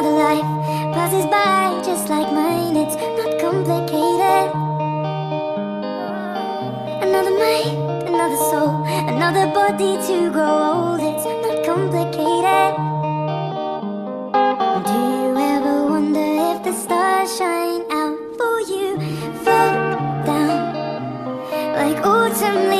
another life passes by just like mine. It's not complicated. Another mind, another soul, another body to grow old. It's not complicated. Do you ever wonder if the stars shine out for you? Float down like autumn leaves.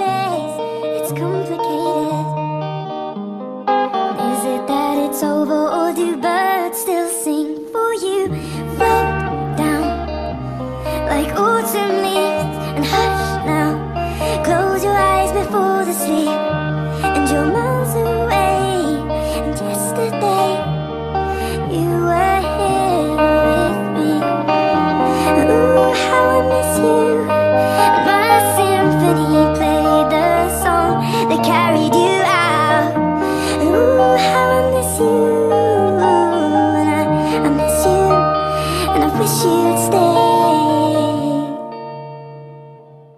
like ooh to me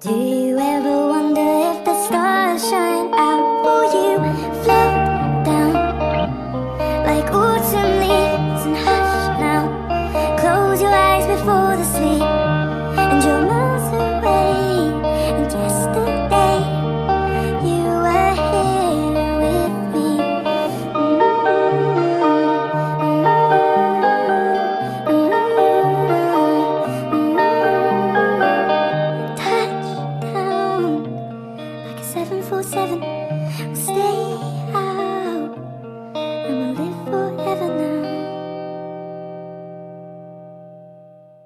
День seven. Stay out